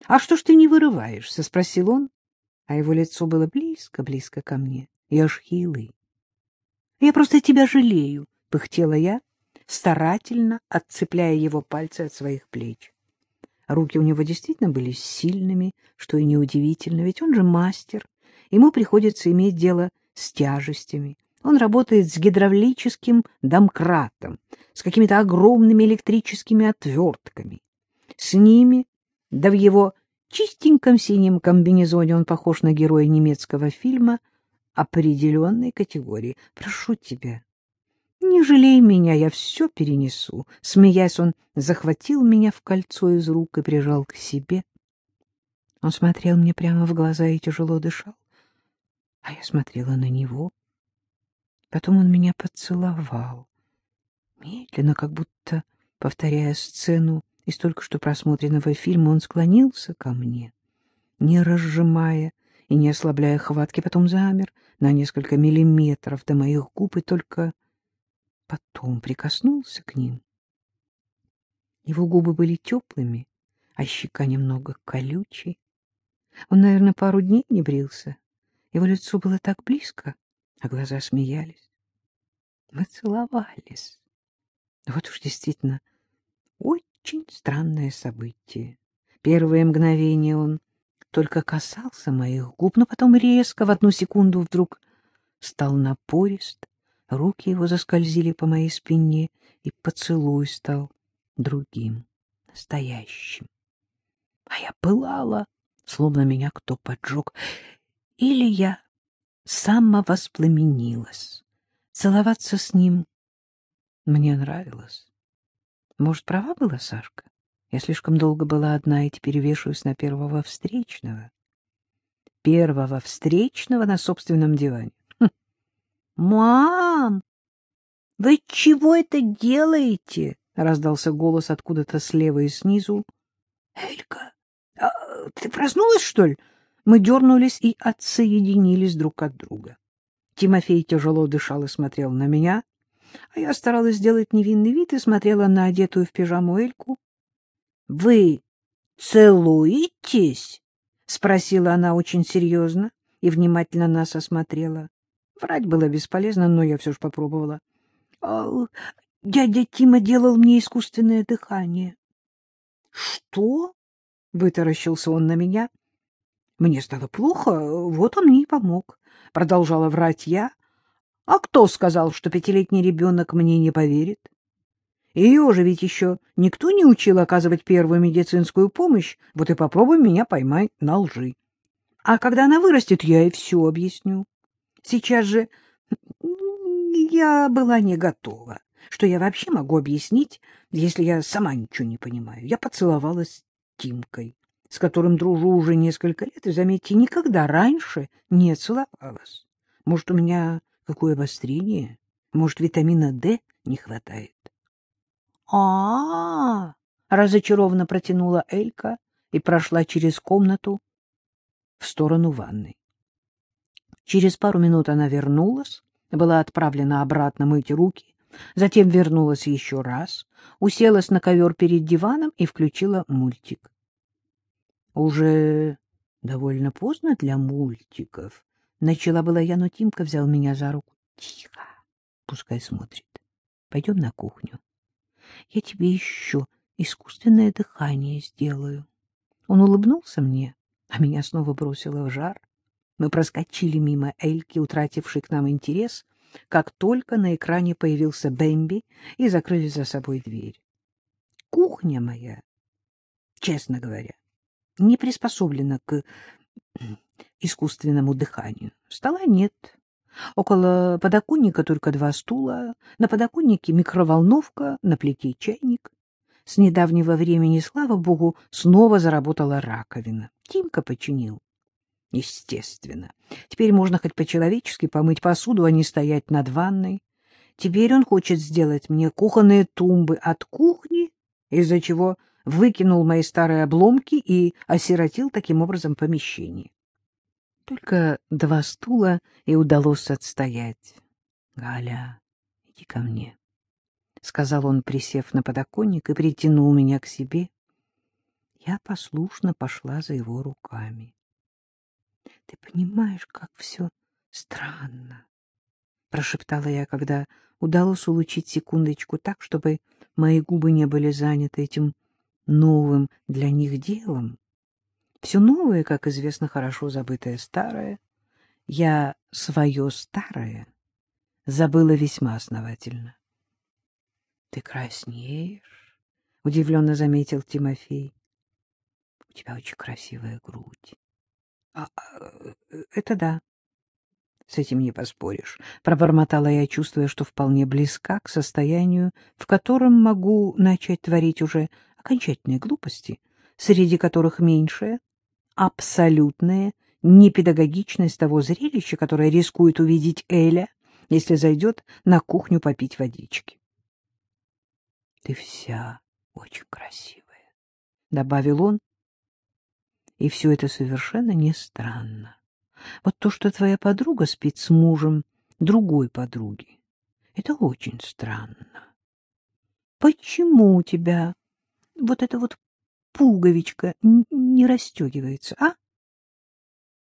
— А что ж ты не вырываешься? — спросил он, а его лицо было близко-близко ко мне, и аж хилый. — Я просто тебя жалею, — пыхтела я, старательно отцепляя его пальцы от своих плеч. Руки у него действительно были сильными, что и неудивительно, ведь он же мастер, ему приходится иметь дело с тяжестями. Он работает с гидравлическим домкратом, с какими-то огромными электрическими отвертками. С ними, да в его чистеньком синем комбинезоне он похож на героя немецкого фильма определенной категории. Прошу тебя, не жалей меня, я все перенесу. Смеясь, он захватил меня в кольцо из рук и прижал к себе. Он смотрел мне прямо в глаза и тяжело дышал, а я смотрела на него. Потом он меня поцеловал, медленно, как будто повторяя сцену из только что просмотренного фильма, он склонился ко мне, не разжимая и не ослабляя хватки, потом замер на несколько миллиметров до моих губ и только потом прикоснулся к ним. Его губы были теплыми, а щека немного колючей. Он, наверное, пару дней не брился. Его лицо было так близко, а глаза смеялись. Мы целовались. Вот уж действительно очень странное событие. Первое мгновение он только касался моих губ, но потом резко в одну секунду вдруг стал напорист, руки его заскользили по моей спине, и поцелуй стал другим, настоящим. А я пылала, словно меня кто поджег, или я самовоспламенилась. Целоваться с ним мне нравилось. Может, права была Сашка? Я слишком долго была одна и теперь вешаюсь на первого встречного. Первого встречного на собственном диване. Хм. «Мам, вы чего это делаете?» — раздался голос откуда-то слева и снизу. «Элька, а ты проснулась, что ли?» Мы дернулись и отсоединились друг от друга. Тимофей тяжело дышал и смотрел на меня а я старалась сделать невинный вид и смотрела на одетую в пижаму Эльку. — Вы целуетесь? — спросила она очень серьезно и внимательно нас осмотрела. Врать было бесполезно, но я все же попробовала. А, — Дядя Тима делал мне искусственное дыхание. — Что? — вытаращился он на меня. — Мне стало плохо, вот он мне и помог. Продолжала врать я, а кто сказал, что пятилетний ребенок мне не поверит? Ее же ведь еще никто не учил оказывать первую медицинскую помощь, вот и попробуй меня поймать на лжи. А когда она вырастет, я ей все объясню. Сейчас же я была не готова. Что я вообще могу объяснить, если я сама ничего не понимаю? Я поцеловалась Тимкой, с которым дружу уже несколько лет, и, заметьте, никогда раньше не целовалась. Может, у меня Какое обострение? Может, витамина D не хватает? А — А-а-а! разочарованно протянула Элька и прошла через комнату в сторону ванной. Через пару минут она вернулась, была отправлена обратно мыть руки, затем вернулась еще раз, уселась на ковер перед диваном и включила мультик. Уже довольно поздно для мультиков, Начала была я, но Тимка взял меня за руку. Тихо, пускай смотрит. Пойдем на кухню. Я тебе еще искусственное дыхание сделаю. Он улыбнулся мне, а меня снова бросило в жар. Мы проскочили мимо Эльки, утратившей к нам интерес, как только на экране появился Бэмби и закрыли за собой дверь. Кухня моя, честно говоря, не приспособлена к искусственному дыханию. Стола нет. Около подоконника только два стула. На подоконнике микроволновка, на плите чайник. С недавнего времени, слава богу, снова заработала раковина. Тимка починил. Естественно. Теперь можно хоть по-человечески помыть посуду, а не стоять над ванной. Теперь он хочет сделать мне кухонные тумбы от кухни, из-за чего выкинул мои старые обломки и осиротил таким образом помещение. Только два стула и удалось отстоять. — Галя, иди ко мне, — сказал он, присев на подоконник, и притянул меня к себе. Я послушно пошла за его руками. — Ты понимаешь, как все странно, — прошептала я, когда удалось улучить секундочку так, чтобы мои губы не были заняты этим новым для них делом. Все новое, как известно, хорошо забытое старое. Я свое старое забыла весьма основательно. — Ты краснеешь, — удивленно заметил Тимофей. — У тебя очень красивая грудь. А, а, — Это да. С этим не поспоришь. Пробормотала я, чувствуя, что вполне близка к состоянию, в котором могу начать творить уже окончательные глупости, среди которых меньшая, абсолютная непедагогичность того зрелища, которое рискует увидеть Эля, если зайдет на кухню попить водички. — Ты вся очень красивая, — добавил он. И все это совершенно не странно. Вот то, что твоя подруга спит с мужем другой подруги, это очень странно. Почему у тебя вот эта вот пуговичка не расстегивается, а?